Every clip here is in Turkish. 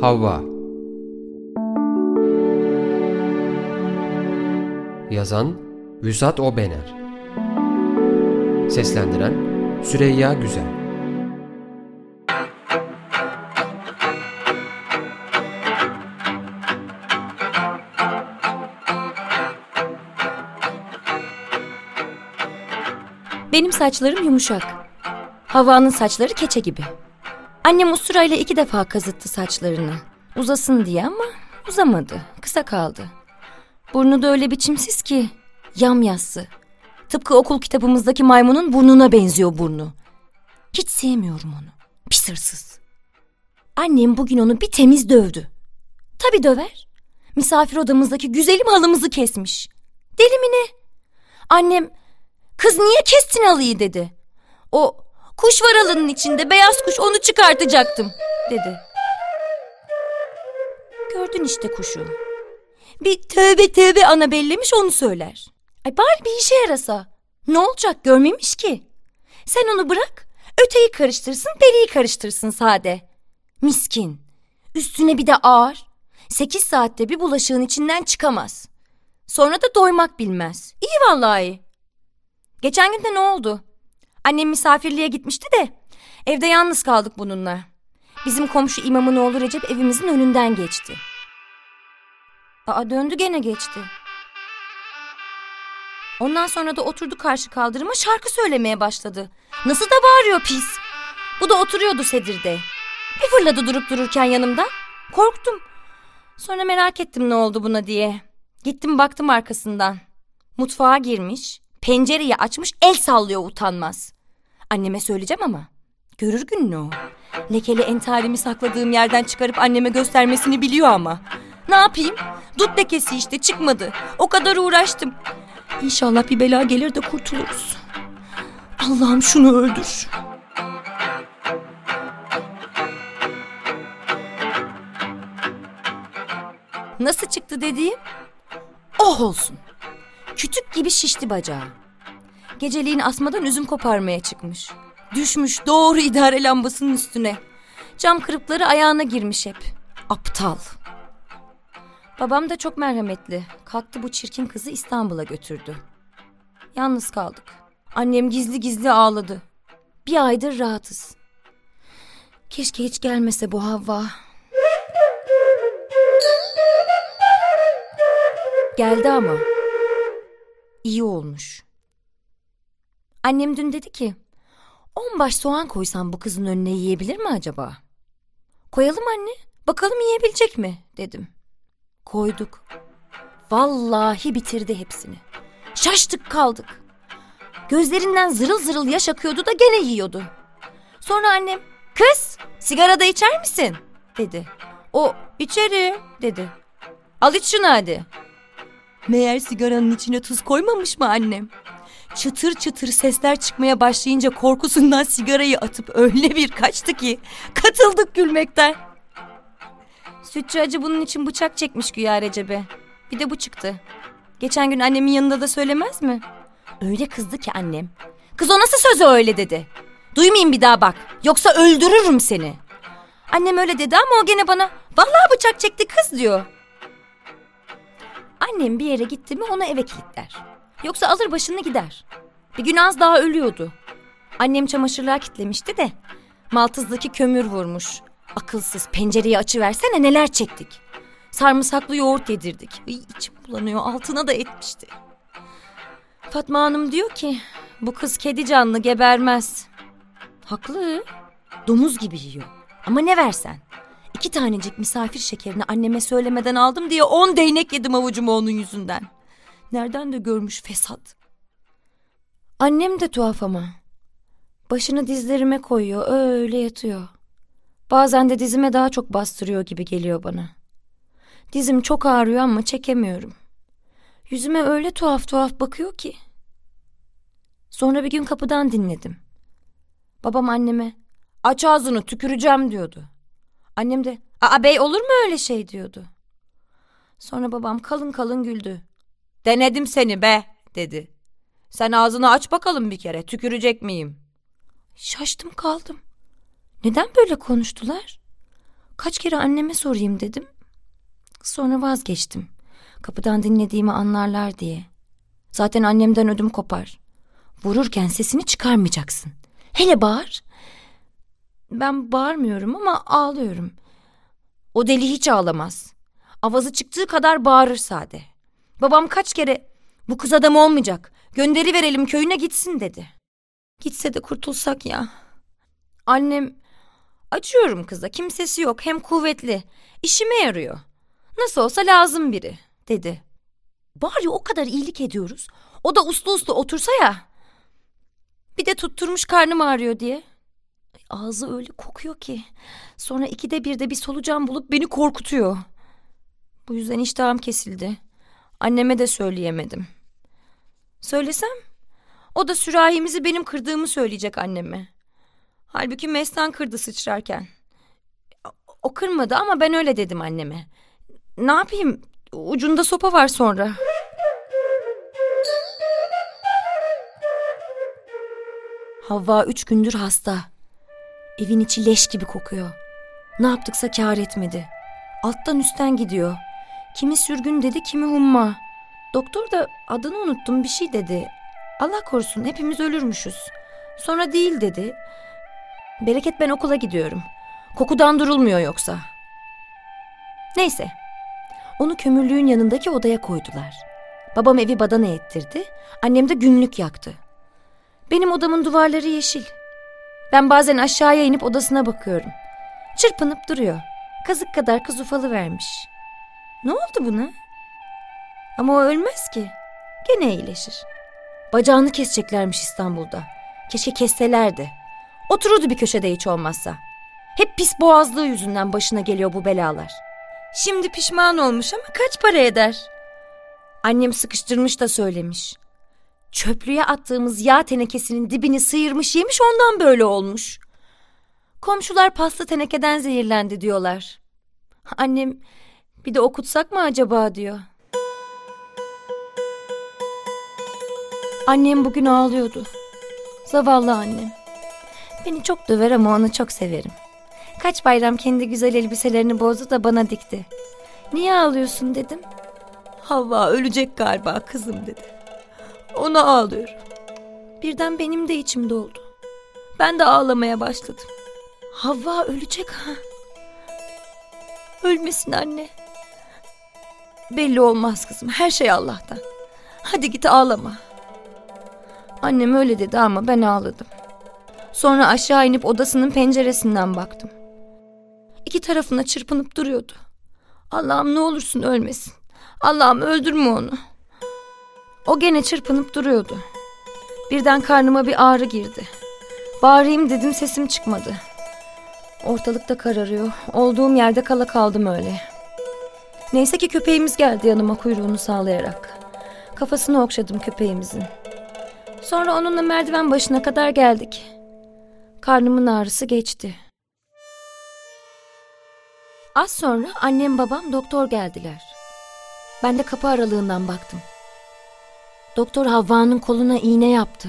Havva Yazan Vüsat Obener Seslendiren Süreyya Güzel Benim saçlarım yumuşak. Havva'nın saçları keçe gibi. Annem usturayla iki defa kazıttı saçlarını. Uzasın diye ama uzamadı. Kısa kaldı. Burnu da öyle biçimsiz ki yamyassı. Tıpkı okul kitabımızdaki maymunun burnuna benziyor burnu. Hiç sevmiyorum onu. Pis hırsız. Annem bugün onu bir temiz dövdü. Tabii döver. Misafir odamızdaki güzelim halımızı kesmiş. Deli mi ne? Annem kız niye kestin halıyı dedi. O kuş var halının içinde beyaz kuş onu çıkartacaktım dedi. Gördün işte kuşu. Bir tövbe tövbe ana bellemiş onu söyler. Ay bari bir işe yarasa. Ne olacak görmemiş ki. Sen onu bırak öteyi karıştırsın beriyi karıştırsın sade. Miskin. Üstüne bir de ağır. Sekiz saatte bir bulaşığın içinden çıkamaz. Sonra da doymak bilmez. İyi vallahi. Geçen gün de ne oldu? Annem misafirliğe gitmişti de evde yalnız kaldık bununla. Bizim komşu imamın oğlu Recep evimizin önünden geçti. Aa döndü gene geçti. Ondan sonra da oturdu karşı kaldırıma şarkı söylemeye başladı. Nasıl da bağırıyor pis. Bu da oturuyordu sedirde. Bir fırladı durup dururken yanımda. Korktum. Sonra merak ettim ne oldu buna diye. Gittim baktım arkasından. Mutfağa girmiş, pencereyi açmış el sallıyor utanmaz. Anneme söyleyeceğim ama. Görür gününü o. Lekeli entarimi sakladığım yerden çıkarıp anneme göstermesini biliyor ama. Ne yapayım? Dut lekesi işte çıkmadı. O kadar uğraştım. İnşallah bir bela gelir de kurtuluruz. Allah'ım şunu öldür. Nasıl çıktı dediğim? Oh olsun. Kütük gibi şişti bacağı. Geceliğin asmadan üzüm koparmaya çıkmış. Düşmüş doğru idare lambasının üstüne. Cam kırıkları ayağına girmiş hep. Aptal. Babam da çok merhametli. Kalktı bu çirkin kızı İstanbul'a götürdü. Yalnız kaldık. Annem gizli gizli ağladı. Bir aydır rahatız. Keşke hiç gelmese bu Havva. Geldi ama. İyi olmuş. Annem dün dedi ki... On baş soğan koysam bu kızın önüne yiyebilir mi acaba? Koyalım anne. Bakalım yiyebilecek mi dedim. Koyduk. Vallahi bitirdi hepsini. Şaştık kaldık. Gözlerinden zırıl zırıl yaş akıyordu da gene yiyordu. Sonra annem kız sigara da içer misin dedi. O içeri dedi. Al iç şunu hadi. Meğer sigaranın içine tuz koymamış mı annem? Çıtır çıtır sesler çıkmaya başlayınca korkusundan sigarayı atıp öyle bir kaçtı ki katıldık gülmekten. Sütçü acı bunun için bıçak çekmiş güya Recep'e. Bir de bu çıktı. Geçen gün annemin yanında da söylemez mi? Öyle kızdı ki annem. Kız o nasıl sözü öyle dedi. Duymayayım bir daha bak. Yoksa öldürürüm seni. Annem öyle dedi ama o gene bana vallahi bıçak çekti kız diyor. Annem bir yere gitti mi onu eve kilitler. Yoksa alır başını gider. Bir gün az daha ölüyordu. Annem çamaşırlığa kitlemişti de maltızdaki kömür vurmuş. Akılsız pencereyi açıversene neler çektik. Sarımsaklı yoğurt yedirdik. Ay, içim bulanıyor altına da etmişti. Fatma Hanım diyor ki bu kız kedi canlı gebermez. Haklı. Domuz gibi yiyor. Ama ne versen. İki tanecik misafir şekerini anneme söylemeden aldım diye on değnek yedim avucuma onun yüzünden. Nereden de görmüş fesat. Annem de tuhaf ama. Başını dizlerime koyuyor öyle yatıyor. Bazen de dizime daha çok bastırıyor gibi geliyor bana. Dizim çok ağrıyor ama çekemiyorum. Yüzüme öyle tuhaf tuhaf bakıyor ki. Sonra bir gün kapıdan dinledim. Babam anneme aç ağzını tüküreceğim diyordu. Annem de aa bey olur mu öyle şey diyordu. Sonra babam kalın kalın güldü. Denedim seni be dedi. Sen ağzını aç bakalım bir kere tükürecek miyim? Şaştım kaldım. Neden böyle konuştular? Kaç kere anneme sorayım dedim. Sonra vazgeçtim. Kapıdan dinlediğimi anlarlar diye. Zaten annemden ödüm kopar. Vururken sesini çıkarmayacaksın. Hele bağır. Ben bağırmıyorum ama ağlıyorum. O deli hiç ağlamaz. Avazı çıktığı kadar bağırır sade. Babam kaç kere bu kız adam olmayacak. Gönderi verelim köyüne gitsin dedi. Gitse de kurtulsak ya. Annem açıyorum kıza kimsesi yok hem kuvvetli. İşime yarıyor. Nasıl olsa lazım biri dedi. Bari o kadar iyilik ediyoruz. O da uslu uslu otursa ya. Bir de tutturmuş karnım ağrıyor diye. Ağzı öyle kokuyor ki. Sonra ikide birde bir solucan bulup beni korkutuyor. Bu yüzden iştahım kesildi. Anneme de söyleyemedim. Söylesem o da sürahimizi benim kırdığımı söyleyecek anneme. Halbuki Mestan kırdı sıçrarken. O kırmadı ama ben öyle dedim anneme. Ne yapayım? Ucunda sopa var sonra. Havva üç gündür hasta. Evin içi leş gibi kokuyor. Ne yaptıksa kâr etmedi. Alttan üstten gidiyor. Kimi sürgün dedi, kimi humma. Doktor da adını unuttum bir şey dedi. Allah korusun hepimiz ölürmüşüz. Sonra değil dedi. Bereket ben okula gidiyorum. Kokudan durulmuyor yoksa. Neyse. Onu kömürlüğün yanındaki odaya koydular. Babam evi badana ettirdi. Annem de günlük yaktı. Benim odamın duvarları yeşil. Ben bazen aşağıya inip odasına bakıyorum. Çırpınıp duruyor. Kazık kadar kız ufalı vermiş. Ne oldu buna? Ama o ölmez ki. Gene iyileşir. Bacağını keseceklermiş İstanbul'da. Keşke kesselerdi. Otururdu bir köşede hiç olmazsa. Hep pis boğazlığı yüzünden başına geliyor bu belalar. Şimdi pişman olmuş ama kaç para eder? Annem sıkıştırmış da söylemiş. Çöplüğe attığımız yağ tenekesinin dibini sıyırmış yemiş ondan böyle olmuş. Komşular paslı tenekeden zehirlendi diyorlar. Annem bir de okutsak mı acaba diyor. Annem bugün ağlıyordu. Zavallı annem. Beni çok döver ama onu çok severim. Kaç bayram kendi güzel elbiselerini bozdu da bana dikti. Niye ağlıyorsun dedim. Havva ölecek galiba kızım dedi. Ona ağlıyorum. Birden benim de içim doldu. Ben de ağlamaya başladım. Havva ölecek ha. Ölmesin anne. Belli olmaz kızım. Her şey Allah'tan. Hadi git ağlama. Annem öyle dedi ama ben ağladım. Sonra aşağı inip odasının penceresinden baktım. İki tarafına çırpınıp duruyordu. Allah'ım ne olursun ölmesin. Allah'ım öldürme onu. O gene çırpınıp duruyordu. Birden karnıma bir ağrı girdi. Bağırayım dedim sesim çıkmadı. Ortalıkta kararıyor. Olduğum yerde kala kaldım öyle. Neyse ki köpeğimiz geldi yanıma kuyruğunu sağlayarak. Kafasını okşadım köpeğimizin. Sonra onunla merdiven başına kadar geldik. Karnımın ağrısı geçti. Az sonra annem babam doktor geldiler. Ben de kapı aralığından baktım. Doktor Havva'nın koluna iğne yaptı.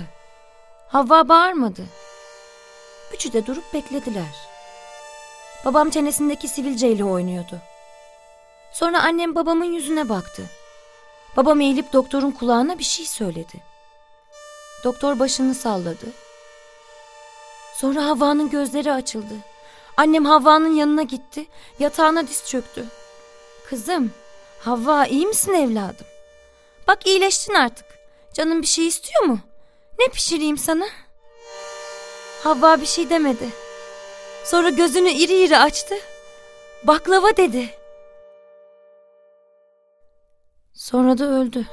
Havva bağırmadı. Üçü de durup beklediler. Babam çenesindeki sivilceyle oynuyordu. Sonra annem babamın yüzüne baktı. Babam eğilip doktorun kulağına bir şey söyledi. Doktor başını salladı. Sonra Havva'nın gözleri açıldı. Annem Havva'nın yanına gitti. Yatağına diz çöktü. Kızım, Havva iyi misin evladım? Bak iyileştin artık. Canın bir şey istiyor mu? Ne pişireyim sana? Havva bir şey demedi. Sonra gözünü iri iri açtı. Baklava dedi. Sonra da öldü.